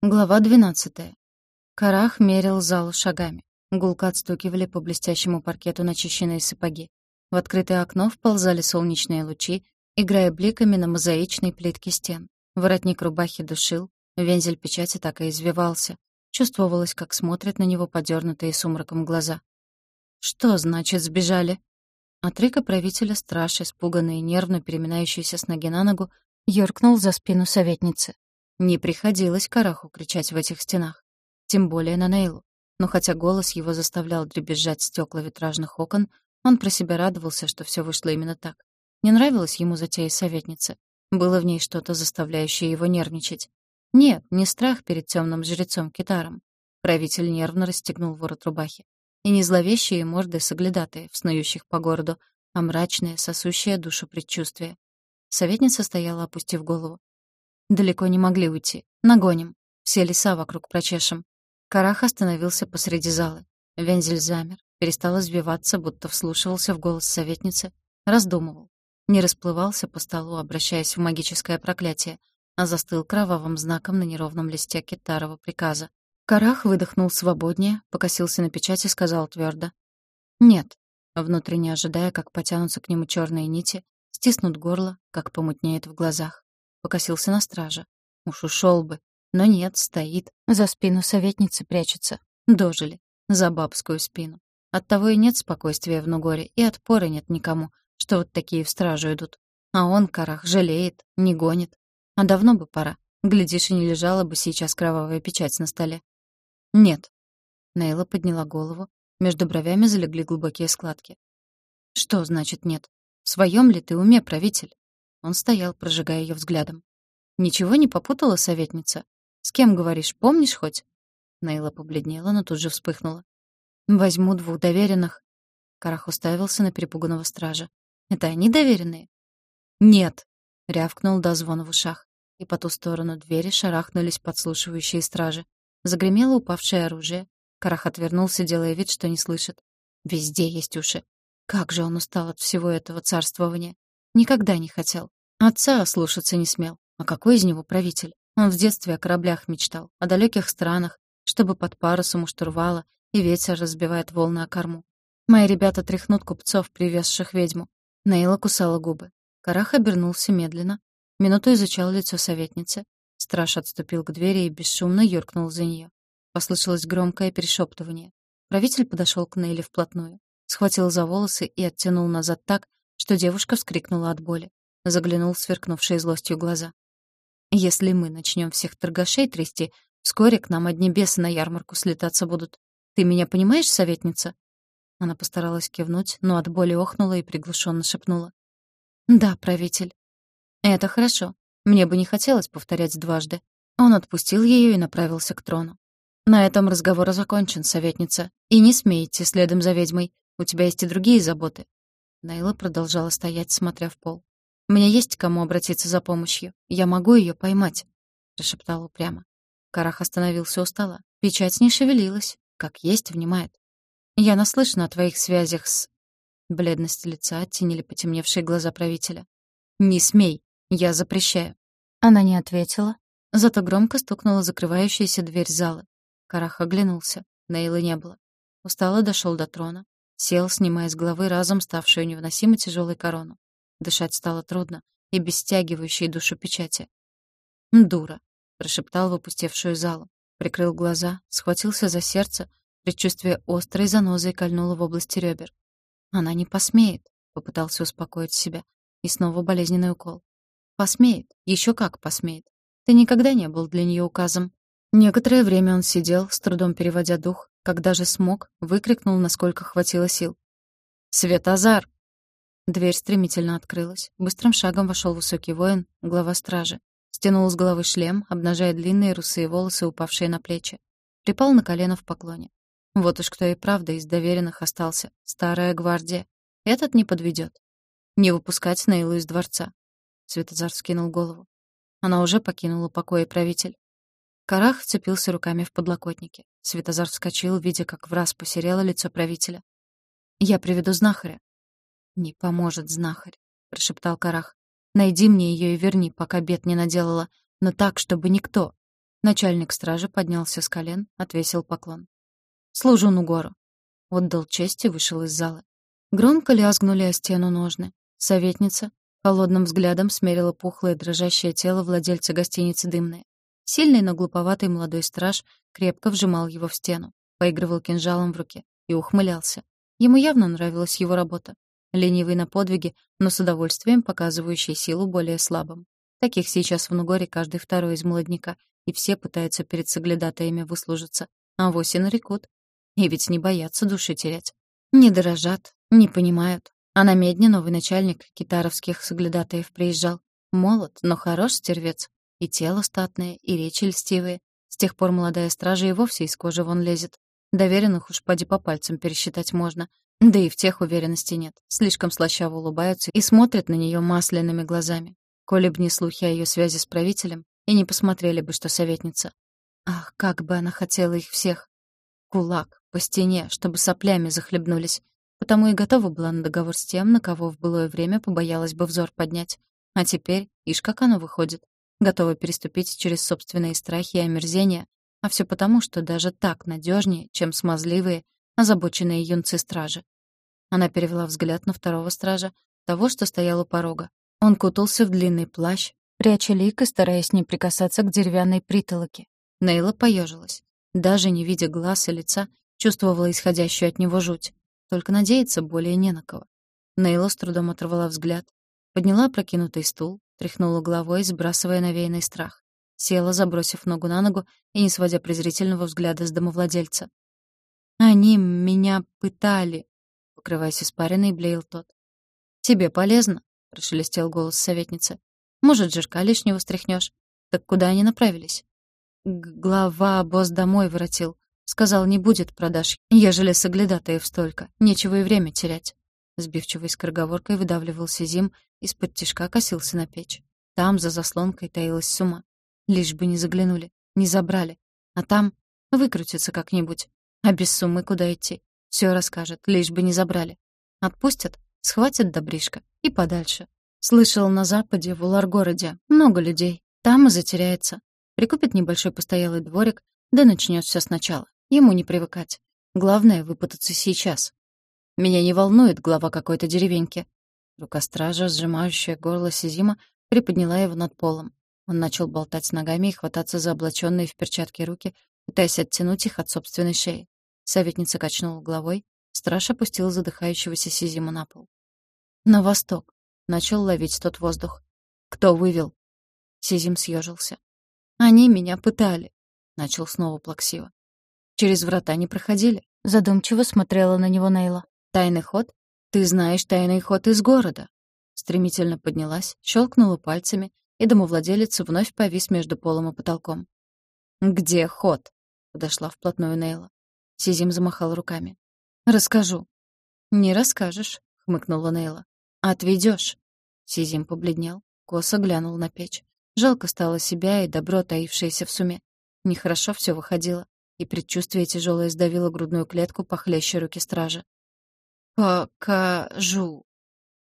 Глава 12. Карах мерил зал шагами. Гулко отстукивали по блестящему паркету начищенные сапоги. В открытое окно вползали солнечные лучи, играя бликами на мозаичной плитке стен. Воротник рубахи душил, вензель печати так и извивался. Чувствовалось, как смотрят на него подернутые сумраком глаза. «Что значит сбежали?» От рыка правителя страж, испуганный и нервно переминающийся с ноги на ногу, юркнул за спину советницы. Не приходилось Караху кричать в этих стенах. Тем более на Нейлу. Но хотя голос его заставлял дребезжать стекла витражных окон, он про себя радовался, что все вышло именно так. Не нравилась ему затея советницы. Было в ней что-то, заставляющее его нервничать. Нет, не страх перед темным жрецом Китаром. Правитель нервно расстегнул ворот рубахи. И не зловещие морды соглядатые, снующих по городу, а мрачное, сосущее душу предчувствие. Советница стояла, опустив голову. Далеко не могли уйти. Нагоним. Все леса вокруг прочешем. Карах остановился посреди зала. Вензель замер, перестал извиваться, будто вслушивался в голос советницы, раздумывал. Не расплывался по столу, обращаясь в магическое проклятие, а застыл кровавым знаком на неровном листе китарова приказа. Карах выдохнул свободнее, покосился на печать и сказал твердо: «Нет», внутренне ожидая, как потянутся к нему черные нити, стиснут горло, как помутнеет в глазах покосился на стража. Уж ушел бы. Но нет, стоит. За спину советницы прячется. Дожили. За бабскую спину. Оттого и нет спокойствия в Нугоре, и отпора нет никому, что вот такие в стражу идут. А он, Карах, жалеет, не гонит. А давно бы пора. Глядишь, и не лежала бы сейчас кровавая печать на столе. Нет. Нейла подняла голову. Между бровями залегли глубокие складки. Что значит нет? В своем ли ты уме, правитель? Он стоял, прожигая ее взглядом. «Ничего не попутала советница? С кем говоришь, помнишь хоть?» Нейла побледнела, но тут же вспыхнула. «Возьму двух доверенных». Карах уставился на перепуганного стража. «Это они доверенные?» «Нет!» — рявкнул до звона в ушах. И по ту сторону двери шарахнулись подслушивающие стражи. Загремело упавшее оружие. Карах отвернулся, делая вид, что не слышит. Везде есть уши. Как же он устал от всего этого царствования. Никогда не хотел. Отца слушаться не смел. А какой из него правитель? Он в детстве о кораблях мечтал, о далеких странах, чтобы под парусом у штурвала, и ветер разбивает волны о корму. Мои ребята тряхнут купцов, привезших ведьму. Наила кусала губы. Карах обернулся медленно. Минуту изучал лицо советницы. Страж отступил к двери и бесшумно юркнул за нее. Послышалось громкое перешептывание. Правитель подошел к Нейле вплотную, схватил за волосы и оттянул назад так, что девушка вскрикнула от боли. Заглянул сверкнувшие злостью глаза. «Если мы начнем всех торгашей трясти, вскоре к нам одни бесы на ярмарку слетаться будут. Ты меня понимаешь, советница?» Она постаралась кивнуть, но от боли охнула и приглушенно шепнула. «Да, правитель». «Это хорошо. Мне бы не хотелось повторять дважды». Он отпустил ее и направился к трону. «На этом разговор закончен, советница. И не смейте следом за ведьмой. У тебя есть и другие заботы. Найла продолжала стоять, смотря в пол. «Мне есть к кому обратиться за помощью. Я могу ее поймать», — прошептала упрямо. Карах остановился у стола. Печать не шевелилась. Как есть, внимает. «Я наслышана о твоих связях с...» Бледность лица оттенили потемневшие глаза правителя. «Не смей! Я запрещаю!» Она не ответила, зато громко стукнула закрывающаяся дверь зала. Карах оглянулся. Нейлы не было. Устало дошел до трона, Сел, снимая с головы разом ставшую невыносимо тяжелой корону. Дышать стало трудно и без стягивающей душу печати. «Дура», — прошептал в опустевшую залу. Прикрыл глаза, схватился за сердце, предчувствие острой занозой кольнуло в области ребер. «Она не посмеет», — попытался успокоить себя. И снова болезненный укол. «Посмеет, еще как посмеет. Ты никогда не был для нее указом». Некоторое время он сидел, с трудом переводя дух, когда же смог, выкрикнул, насколько хватило сил. «Светозар!» Дверь стремительно открылась. Быстрым шагом вошел высокий воин, глава стражи. Стянул с головы шлем, обнажая длинные русые волосы, упавшие на плечи. Припал на колено в поклоне. Вот уж кто и правда из доверенных остался. Старая гвардия. Этот не подведет. Не выпускать Нейлу из дворца. Светозар скинул голову. Она уже покинула покой правитель. Карах вцепился руками в подлокотники. Светозар вскочил, видя, как в раз посерело лицо правителя. «Я приведу знахаря». «Не поможет знахарь», — прошептал Карах. «Найди мне ее и верни, пока бед не наделала, но так, чтобы никто». Начальник стражи поднялся с колен, отвесил поклон. «Служу Нугору». Отдал честь и вышел из зала. Громко лязгнули о стену ножны. Советница холодным взглядом смерила пухлое дрожащее тело владельца гостиницы «Дымная». Сильный, но глуповатый молодой страж крепко вжимал его в стену, поигрывал кинжалом в руке и ухмылялся. Ему явно нравилась его работа. Ленивый на подвиги, но с удовольствием показывающий силу более слабым. Таких сейчас в Нугоре каждый второй из молодняка, и все пытаются перед соглядатаями выслужиться. А и нарекут. И ведь не боятся души терять. Не дорожат, не понимают. А на медне новый начальник китаровских соглядатаев приезжал. Молод, но хорош стервец. И тело статное, и речи льстивые. С тех пор молодая стража и вовсе из кожи вон лезет. Доверенных уж поди по пальцам пересчитать можно. Да и в тех уверенности нет. Слишком слащаво улыбаются и смотрят на нее масляными глазами. Коли б не слухи о ее связи с правителем, и не посмотрели бы, что советница. Ах, как бы она хотела их всех. Кулак, по стене, чтобы соплями захлебнулись. Потому и готова была на договор с тем, на кого в былое время побоялась бы взор поднять. А теперь, ишь, как оно выходит. Готова переступить через собственные страхи и омерзения, а все потому, что даже так надежнее, чем смазливые, озабоченные юнцы-стражи. Она перевела взгляд на второго стража, того, что стоял у порога. Он кутался в длинный плащ, пряча лик и стараясь не прикасаться к деревянной притолоке. Нейла поежилась. Даже не видя глаз и лица, чувствовала исходящую от него жуть. Только надеяться более не на кого. Нейла с трудом оторвала взгляд, подняла прокинутый стул, тряхнула головой, сбрасывая навеянный страх. Села, забросив ногу на ногу и не сводя презрительного взгляда с домовладельца. «Они меня пытали», — покрываясь испариной, блеял тот. «Тебе полезно», — прошелестел голос советницы. «Может, жирка лишнего стряхнешь? Так куда они направились?» «Глава босс домой воротил. Сказал, не будет продаж, ежели соглядатаев столько. Нечего и время терять». Сбивчивой скороговоркой выдавливался Зим, из-под тишка косился на печь. Там, за заслонкой, таилась сума. Лишь бы не заглянули, не забрали. А там выкрутится как-нибудь. А без суммы куда идти? Все расскажет, лишь бы не забрали. Отпустят, схватят добришка и подальше. Слышал, на западе, в Улар-городе, много людей. Там и затеряется. Прикупит небольшой постоялый дворик, да начнет все сначала. Ему не привыкать. Главное — выпутаться сейчас. Меня не волнует глава какой-то деревеньки. Рука стража, сжимающая горло Сизима, приподняла его над полом. Он начал болтать ногами и хвататься за облаченные в перчатки руки, пытаясь оттянуть их от собственной шеи. Советница качнула головой, страж опустил задыхающегося Сизима на пол. «На восток», — начал ловить тот воздух. «Кто вывел?» Сизим съежился. «Они меня пытали», — начал снова плаксиво. «Через врата не проходили», — задумчиво смотрела на него Нейла. «Тайный ход? Ты знаешь тайный ход из города». Стремительно поднялась, щелкнула пальцами, и домовладелец вновь повис между полом и потолком. «Где ход?» — подошла вплотную Нейла. Сизим замахал руками. «Расскажу». «Не расскажешь», — хмыкнула Нейла. «Отведёшь». Сизим побледнел, косо глянул на печь. Жалко стало себя и добро, таившееся в суме. Нехорошо всё выходило, и предчувствие тяжелое сдавило грудную клетку похлеще руки стража. «Покажу».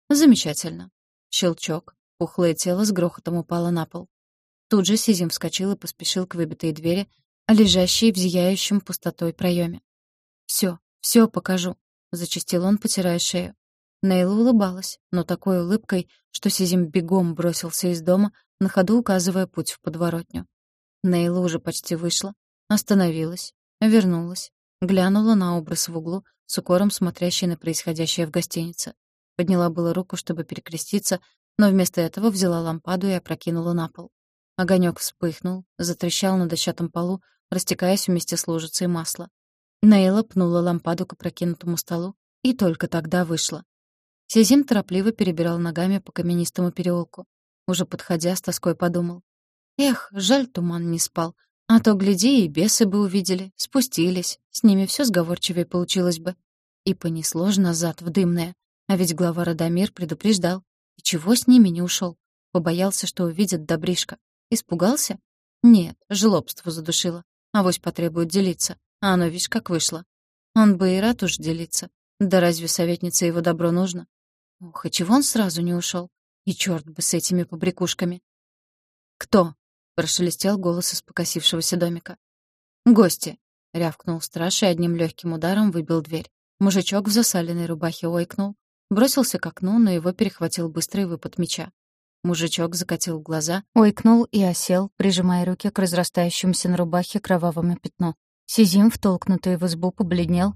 «Замечательно». Щелчок, Пухлое тело с грохотом упало на пол. Тут же Сизим вскочил и поспешил к выбитой двери, лежащей в зияющем пустотой проеме. «Всё, всё покажу», — зачастил он, потирая шею. Нейла улыбалась, но такой улыбкой, что Сизим бегом бросился из дома, на ходу указывая путь в подворотню. Нейла уже почти вышла, остановилась, вернулась, глянула на образ в углу, с укором смотрящий на происходящее в гостинице. Подняла было руку, чтобы перекреститься, но вместо этого взяла лампаду и опрокинула на пол. Огонек вспыхнул, затрещал на дощатом полу, растекаясь вместе с лужицей масла. Нейла пнула лампаду к опрокинутому столу и только тогда вышла. Сизим торопливо перебирал ногами по каменистому переулку. Уже подходя, с тоской подумал. Эх, жаль, туман не спал. А то, гляди, и бесы бы увидели, спустились. С ними все сговорчивее получилось бы. И понесло ж назад, в дымное. А ведь глава Радомир предупреждал. И чего с ними не ушел? Побоялся, что увидят Добришка. Испугался? Нет, жлобство задушило. Авось потребует делиться. А оно, видишь, как вышло. Он бы и рад уж делиться. Да разве советнице его добро нужно? Ох, и чего он сразу не ушел? И черт бы с этими побрякушками. «Кто?» — прошелестел голос из покосившегося домика. «Гости!» — рявкнул страж и одним легким ударом выбил дверь. Мужичок в засаленной рубахе ойкнул, бросился к окну, но его перехватил быстрый выпад меча. Мужичок закатил глаза, ойкнул и осел, прижимая руки к разрастающемуся на рубахе кровавому пятну. Сизим, втолкнутый в избу, побледнел,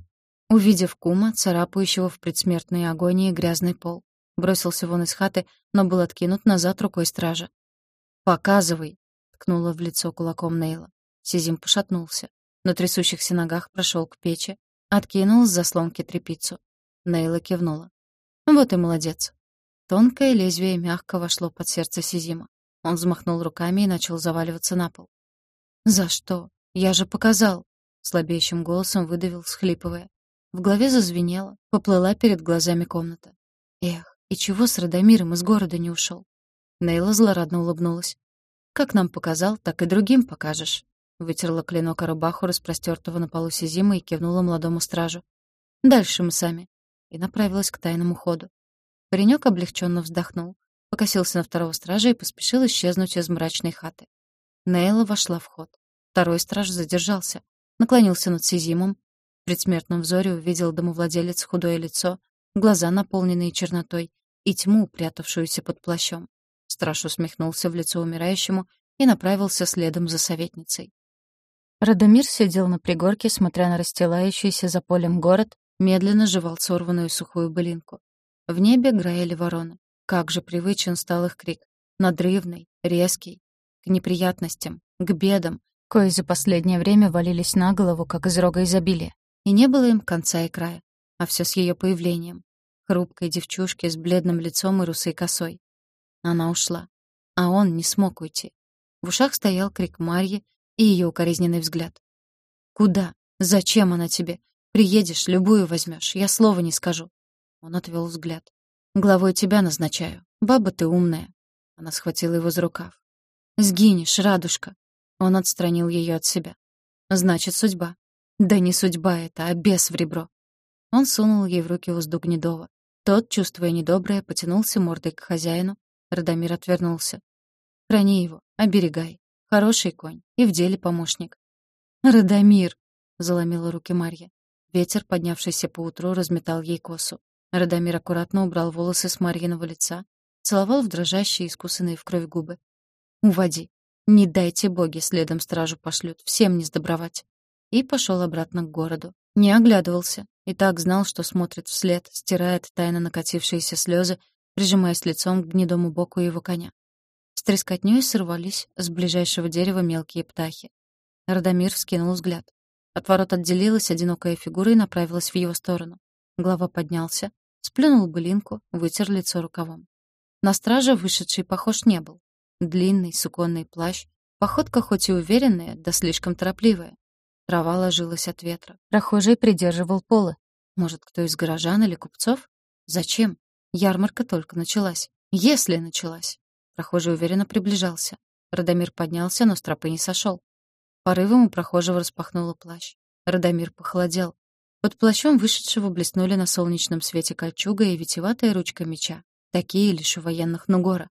увидев кума, царапающего в предсмертной агонии грязный пол. Бросился вон из хаты, но был откинут назад рукой стража. «Показывай!» — ткнула в лицо кулаком Нейла. Сизим пошатнулся. На трясущихся ногах прошел к печи, откинул с заслонки тряпицу. Нейла кивнула. «Вот и молодец. Тонкое лезвие мягко вошло под сердце Сизима. Он взмахнул руками и начал заваливаться на пол. «За что? Я же показал!» Слабеющим голосом выдавил, схлипывая. В голове зазвенело, поплыла перед глазами комната. Эх, и чего с Радомиром из города не ушел? Нейла злорадно улыбнулась. «Как нам показал, так и другим покажешь». Вытерла клинок о рубаху, распростертого на полу Сизима, и кивнула молодому стражу. «Дальше мы сами». И направилась к тайному ходу. Паренек облегченно вздохнул, покосился на второго стража и поспешил исчезнуть из мрачной хаты. Нейла вошла в ход. Второй страж задержался, наклонился над Сизимом. В предсмертном взоре увидел домовладелец худое лицо, глаза, наполненные чернотой, и тьму, прятавшуюся под плащом. Страж усмехнулся в лицо умирающему и направился следом за советницей. Радомир сидел на пригорке, смотря на расстилающийся за полем город, медленно жевал сорванную сухую былинку. В небе граили вороны. Как же привычен стал их крик. Надрывный, резкий. К неприятностям, к бедам, кои за последнее время валились на голову, как из рога изобилия. И не было им конца и края. А все с ее появлением. Хрупкой девчушки с бледным лицом и русой косой. Она ушла. А он не смог уйти. В ушах стоял крик Марьи и ее укоризненный взгляд. «Куда? Зачем она тебе? Приедешь, любую возьмешь, я слова не скажу. Он отвел взгляд. «Главой тебя назначаю. Баба ты умная». Она схватила его за рукав. «Сгинешь, радужка». Он отстранил ее от себя. «Значит, судьба». «Да не судьба это, а бес в ребро». Он сунул ей в руки узду Гнедова. Тот, чувствуя недоброе, потянулся мордой к хозяину. Радомир отвернулся. «Храни его, оберегай. Хороший конь и в деле помощник». «Радомир!» — заломила руки Марья. Ветер, поднявшийся поутру, разметал ей косу. Радомир аккуратно убрал волосы с Марьиного лица, целовал в дрожащие, искусанные в кровь губы. «Уводи. Не дайте боги, следом стражу пошлют. Всем не сдобровать». И пошел обратно к городу. Не оглядывался. И так знал, что смотрит вслед, стирает тайно накатившиеся слезы, прижимаясь лицом к гнедому боку его коня. С трескотнёй сорвались с ближайшего дерева мелкие птахи. Радомир вскинул взгляд. От ворот отделилась одинокая фигура и направилась в его сторону. Глава поднялся, сплюнул былинку, вытер лицо рукавом. На страже вышедший похож не был. Длинный суконный плащ, походка хоть и уверенная, да слишком торопливая. Трава ложилась от ветра. Прохожий придерживал полы. Может, кто из горожан или купцов? Зачем? Ярмарка только началась. Если началась. Прохожий уверенно приближался. Радомир поднялся, но с тропы не сошел. Порывом у прохожего распахнуло плащ. Радомир похолодел. Под плащом вышедшего блеснули на солнечном свете кольчуга и витеватая ручка меча. Такие лишь у военных Нугора.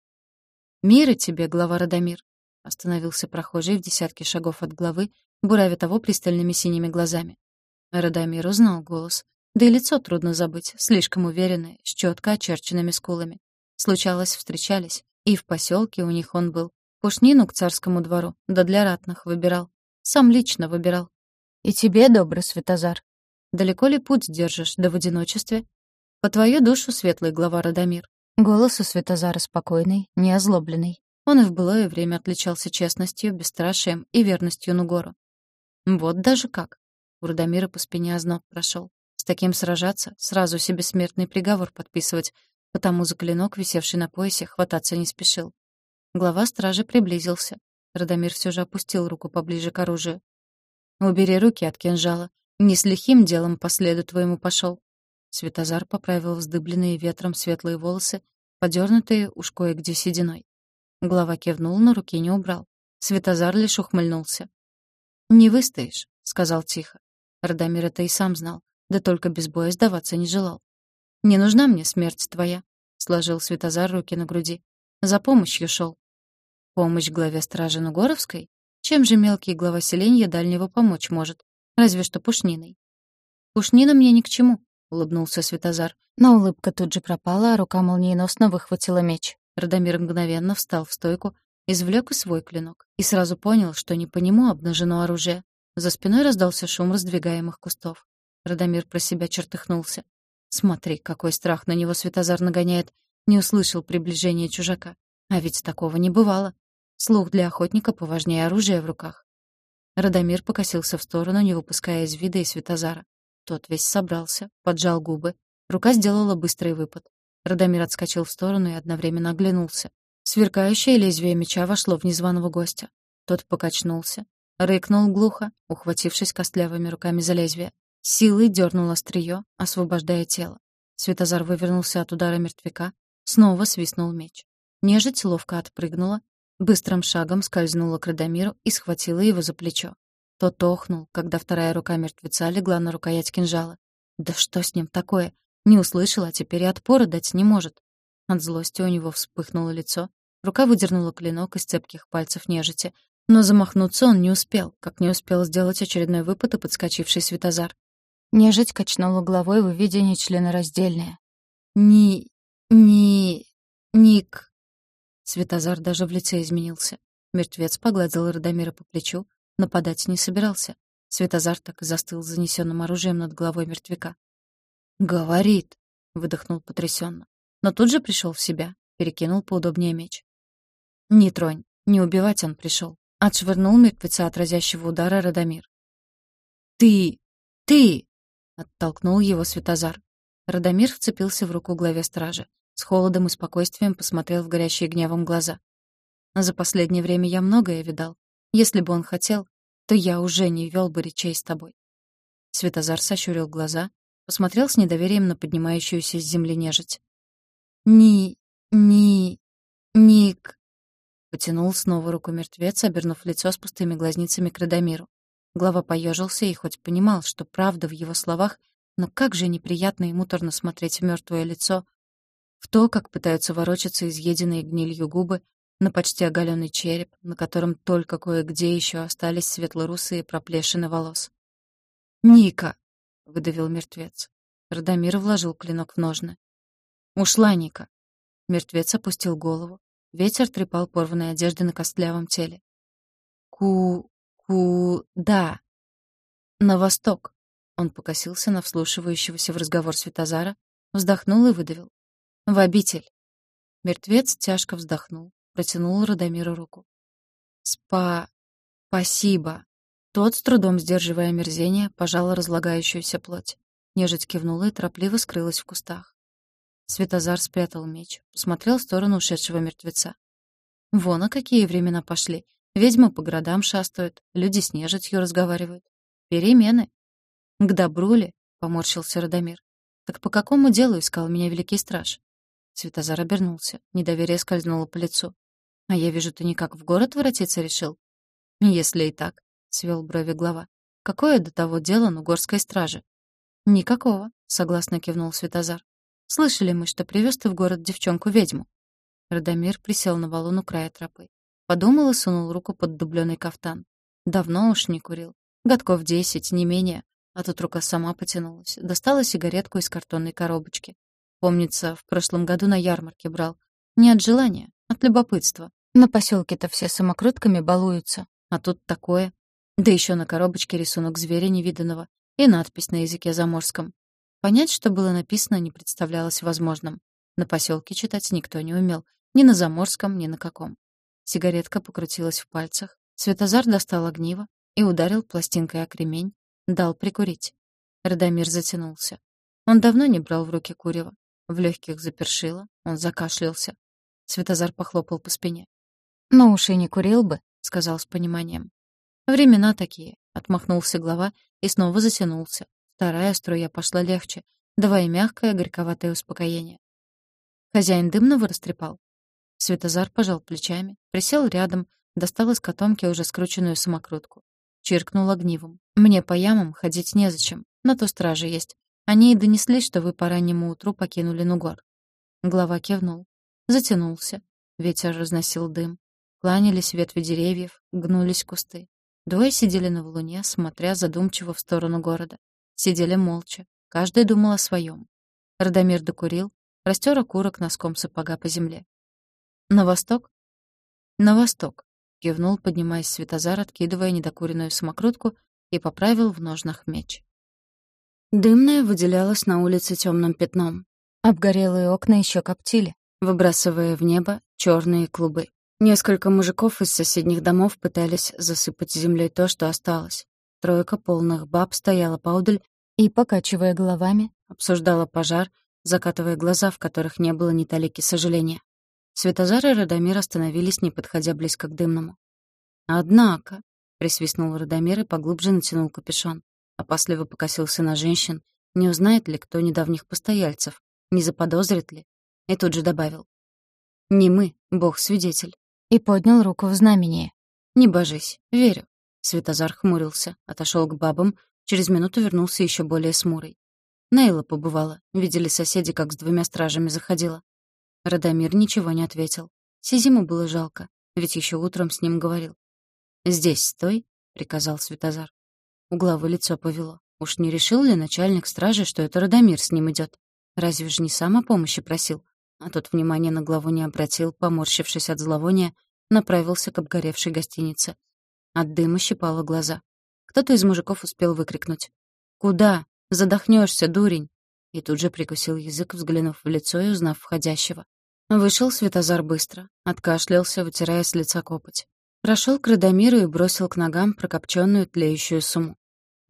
«Мира тебе, глава Радомир!» Остановился прохожий в десятке шагов от главы, буравя того пристальными синими глазами. Радомир узнал голос. Да и лицо трудно забыть, слишком уверенное, с четко очерченными скулами. Случалось, встречались, и в поселке у них он был. Пушнину к царскому двору, да для ратных выбирал. Сам лично выбирал. «И тебе, добрый Светозар, Далеко ли путь держишь, да в одиночестве? По твою душу, светлый глава Радомир. Голос у Светозара спокойный, не озлобленный. Он и в былое время отличался честностью, бесстрашием и верностью Нугору. Вот даже как. У Радомира по спине озноб прошел. С таким сражаться, сразу себе смертный приговор подписывать, потому за клинок, висевший на поясе, хвататься не спешил. Глава стражи приблизился. Радомир все же опустил руку поближе к оружию. «Убери руки от кинжала. Не с лихим делом по следу твоему пошел. Светозар поправил вздыбленные ветром светлые волосы, подернутые уж кое-где сединой. Глава кивнул, но руки не убрал. Светозар лишь ухмыльнулся. «Не выстоишь», — сказал тихо. Радомир это и сам знал, да только без боя сдаваться не желал. «Не нужна мне смерть твоя», — сложил Светозар руки на груди. «За помощью шел. Помощь главе стражи Нугоровской? Чем же мелкий глава селения дальнего помочь может? Разве что пушниной. «Пушнина мне ни к чему», — улыбнулся Светозар. Но улыбка тут же пропала, а рука молниеносно выхватила меч. Радомир мгновенно встал в стойку, извлек и свой клинок. И сразу понял, что не по нему обнажено оружие. За спиной раздался шум раздвигаемых кустов. Радомир про себя чертыхнулся. Смотри, какой страх на него Светозар нагоняет. Не услышал приближения чужака. А ведь такого не бывало. Слух для охотника поважнее оружия в руках. Радомир покосился в сторону, не выпуская из вида и Светозара. Тот весь собрался, поджал губы. Рука сделала быстрый выпад. Радомир отскочил в сторону и одновременно оглянулся. Сверкающее лезвие меча вошло в незваного гостя. Тот покачнулся, рыкнул глухо, ухватившись костлявыми руками за лезвие. Силой дернул острие, освобождая тело. Светозар вывернулся от удара мертвяка, снова свистнул меч. Нежить ловко отпрыгнула, быстрым шагом скользнула к Радомиру и схватила его за плечо. Тот охнул, когда вторая рука мертвеца легла на рукоять кинжала. Да что с ним такое? Не услышал, а теперь и отпора дать не может. От злости у него вспыхнуло лицо, рука выдернула клинок из цепких пальцев нежити, но замахнуться он не успел, как не успел сделать очередной выпад и подскочивший Светозар. Нежить качнула головой в виде членораздельное. «Ни... ни... ник...» Светозар даже в лице изменился. Мертвец погладил Радомира по плечу, Нападать не собирался. Светозар так и застыл с занесенным оружием над головой мертвяка. «Говорит!» — выдохнул потрясенно, Но тут же пришел в себя, перекинул поудобнее меч. «Не тронь, не убивать он пришел. Отшвырнул мертвеца от разящего удара Радомир. «Ты! Ты!» — оттолкнул его Светозар. Радомир вцепился в руку главе стражи. С холодом и спокойствием посмотрел в горящие гневом глаза. «За последнее время я многое видал. Если бы он хотел, то я уже не вел бы речей с тобой. Светозар сощурил глаза, посмотрел с недоверием на поднимающуюся с земли нежить. «Ни... ни... ник...» Потянул снова руку мертвец, обернув лицо с пустыми глазницами к Радомиру. Глава поежился и хоть понимал, что правда в его словах, но как же неприятно и муторно смотреть в мертвое лицо, в то, как пытаются ворочаться изъеденные гнилью губы, на почти оголенный череп, на котором только кое-где еще остались светлорусые проплешины волос. «Ника!» — выдавил мертвец. Радомир вложил клинок в ножны. «Ушла Ника!» Мертвец опустил голову. Ветер трепал порванные одежды на костлявом теле. «Ку... ку... да!» «На восток!» Он покосился на вслушивающегося в разговор Светозара, вздохнул и выдавил. «В обитель!» Мертвец тяжко вздохнул, протянул Радомиру руку. «Спа... спасибо». Тот, с трудом сдерживая мерзение, пожал разлагающуюся плоть. Нежить кивнула и торопливо скрылась в кустах. Светозар спрятал меч, посмотрел в сторону ушедшего мертвеца. Вон, а какие времена пошли. Ведьмы по городам шастают, люди с нежитью разговаривают. Перемены. К добру ли? — поморщился Радомир. Так по какому делу искал меня великий страж? Светозар обернулся. Недоверие скользнуло по лицу. А я вижу, ты никак в город воротиться решил? Если и так, свел брови глава. Какое до того дело на горской страже? Никакого, согласно кивнул Светозар. Слышали мы, что привез ты в город девчонку-ведьму. Радомир присел на валун у края тропы. Подумал и сунул руку под дубленый кафтан. Давно уж не курил. Годков десять, не менее. А тут рука сама потянулась. Достала сигаретку из картонной коробочки. Помнится, в прошлом году на ярмарке брал. Не от желания, от любопытства. На поселке-то все самокрутками балуются, а тут такое. Да еще на коробочке рисунок зверя невиданного и надпись на языке заморском. Понять, что было написано, не представлялось возможным. На поселке читать никто не умел, ни на заморском, ни на каком. Сигаретка покрутилась в пальцах, Светозар достал огниво и ударил пластинкой о кремень, дал прикурить. Радомир затянулся. Он давно не брал в руки курева. В легких запершило, он закашлялся. Светозар похлопал по спине. «Ну уж и не курил бы», — сказал с пониманием. «Времена такие», — отмахнулся глава и снова затянулся. Вторая струя пошла легче, давая мягкое, горьковатое успокоение. Хозяин дымного растрепал. Светозар пожал плечами, присел рядом, достал из котомки уже скрученную самокрутку. Чиркнул огнивом. «Мне по ямам ходить незачем, на то стражи есть. Они и донесли, что вы по раннему утру покинули Нугор». Глава кивнул. Затянулся. Ветер разносил дым. Кланялись ветви деревьев, гнулись кусты. Двое сидели на валуне, смотря задумчиво в сторону города. Сидели молча. Каждый думал о своем. Радомир докурил, растер окурок носком сапога по земле. «На восток?» «На восток», — кивнул, поднимаясь Светозар, откидывая недокуренную самокрутку и поправил в ножнах меч. Дымная выделялась на улице темным пятном. Обгорелые окна еще коптили, выбрасывая в небо черные клубы. Несколько мужиков из соседних домов пытались засыпать землей то, что осталось. Тройка полных баб стояла поодаль и, покачивая головами, обсуждала пожар, закатывая глаза, в которых не было ни талики сожаления. Светозар и Радомир остановились, не подходя близко к дымному. «Однако», — присвистнул Радомир и поглубже натянул капюшон, опасливо покосился на женщин, не узнает ли кто недавних постояльцев, не заподозрит ли, и тут же добавил. «Не мы, Бог свидетель и поднял руку в знамение. «Не божись, верю». Светозар хмурился, отошел к бабам, через минуту вернулся еще более смурой. Нейла побывала, видели соседи, как с двумя стражами заходила. Радомир ничего не ответил. Сизиму было жалко, ведь еще утром с ним говорил. «Здесь стой», — приказал Светозар. У главы лицо повело. Уж не решил ли начальник стражи, что это Радомир с ним идет? Разве ж не сам о помощи просил? а тот внимания на главу не обратил, поморщившись от зловония, направился к обгоревшей гостинице. От дыма щипало глаза. Кто-то из мужиков успел выкрикнуть. «Куда? Задохнешься, дурень!» И тут же прикусил язык, взглянув в лицо и узнав входящего. Вышел Светозар быстро, откашлялся, вытирая с лица копоть. Прошел к Радомиру и бросил к ногам прокопченную тлеющую сумму.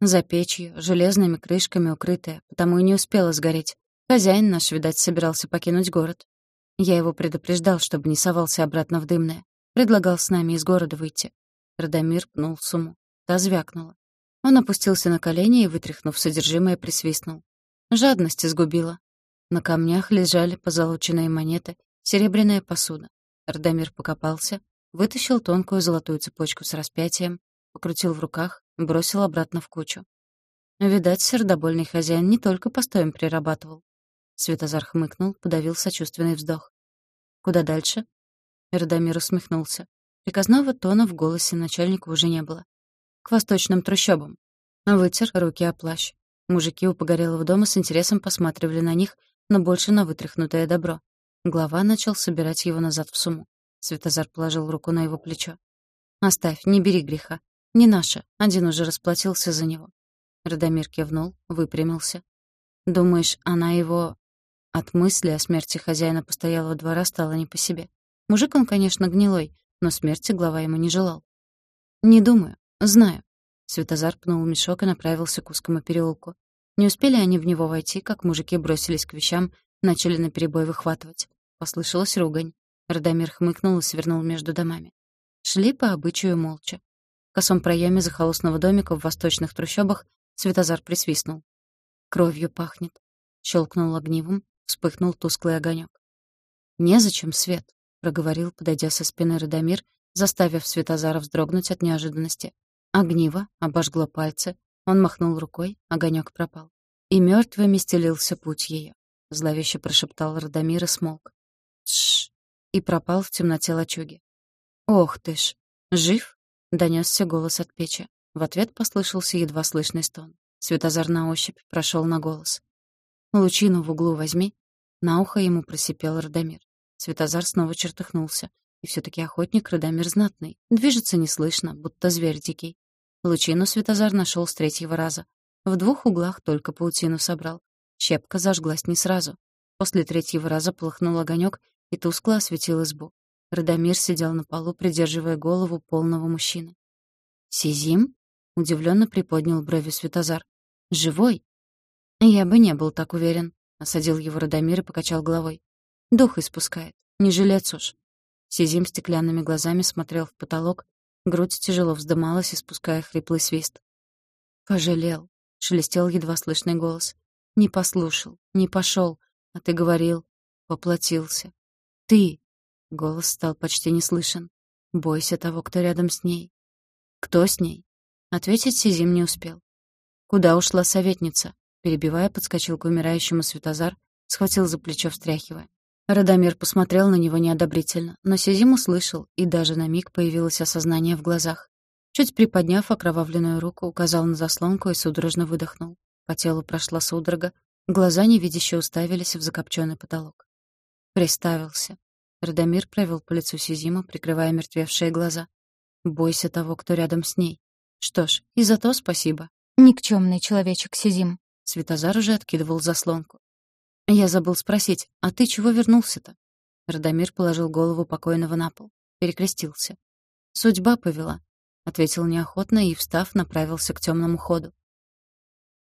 За печью, железными крышками укрытая, потому и не успела сгореть. Хозяин наш, видать, собирался покинуть город. Я его предупреждал, чтобы не совался обратно в дымное. Предлагал с нами из города выйти. Радомир пнул сумму. Та звякнула. Он опустился на колени и, вытряхнув содержимое, присвистнул. Жадность изгубила. На камнях лежали позолоченные монеты, серебряная посуда. Радомир покопался, вытащил тонкую золотую цепочку с распятием, покрутил в руках, бросил обратно в кучу. Видать, сердобольный хозяин не только постоем прирабатывал. Светозар хмыкнул, подавил сочувственный вздох. «Куда дальше?» Радомир усмехнулся. Приказного тона в голосе начальника уже не было. «К восточным трущобам». Вытер руки о плащ. Мужики у погорелого дома с интересом посматривали на них, но больше на вытряхнутое добро. Глава начал собирать его назад в сумму. Светозар положил руку на его плечо. «Оставь, не бери греха. Не наше. Один уже расплатился за него». Радомир кивнул, выпрямился. «Думаешь, она его от мысли о смерти хозяина постоялого двора стало не по себе. Мужик он, конечно, гнилой, но смерти глава ему не желал. «Не думаю. Знаю». Светозар пнул мешок и направился к узкому переулку. Не успели они в него войти, как мужики бросились к вещам, начали наперебой выхватывать. Послышалась ругань. Радомир хмыкнул и свернул между домами. Шли по обычаю молча. В косом проеме захолустного домика в восточных трущобах Светозар присвистнул. «Кровью пахнет», — щелкнул огнивом, вспыхнул тусклый огонек. «Незачем свет», — проговорил, подойдя со спины Радомир, заставив Светозара вздрогнуть от неожиданности. Огниво обожгло пальцы, он махнул рукой, огонек пропал. И мертвыми стелился путь ее. Зловеще прошептал Радомир и смолк. Тш! И пропал в темноте лачуги. «Ох ты ж! Жив?» — донесся голос от печи. В ответ послышался едва слышный стон. Светозар на ощупь прошел на голос. «Лучину в углу возьми». На ухо ему просипел Радомир. Светозар снова чертыхнулся. И все таки охотник Радомир знатный. Движется неслышно, будто зверь дикий. Лучину Светозар нашел с третьего раза. В двух углах только паутину собрал. Щепка зажглась не сразу. После третьего раза полыхнул огонек и тускло осветил избу. Радомир сидел на полу, придерживая голову полного мужчины. «Сизим?» — удивленно приподнял брови Светозар. «Живой?» «Я бы не был так уверен», — осадил его Радомир и покачал головой. «Дух испускает. Не жилец уж». Сизим стеклянными глазами смотрел в потолок, грудь тяжело вздымалась, испуская хриплый свист. «Пожалел», — шелестел едва слышный голос. «Не послушал, не пошел, а ты говорил, поплатился. Ты!» — голос стал почти не слышен. «Бойся того, кто рядом с ней». «Кто с ней?» Ответить Сизим не успел. «Куда ушла советница?» Перебивая, подскочил к умирающему Светозар, схватил за плечо, встряхивая. Радомир посмотрел на него неодобрительно, но Сизим услышал, и даже на миг появилось осознание в глазах. Чуть приподняв окровавленную руку, указал на заслонку и судорожно выдохнул. По телу прошла судорога, глаза невидяще уставились в закопченный потолок. Приставился. Радомир провел по лицу Сизима, прикрывая мертвевшие глаза. «Бойся того, кто рядом с ней. Что ж, и за то спасибо». «Никчёмный человечек Сизим». Светозар уже откидывал заслонку. «Я забыл спросить, а ты чего вернулся-то?» Радомир положил голову покойного на пол. Перекрестился. «Судьба повела», — ответил неохотно и, встав, направился к темному ходу.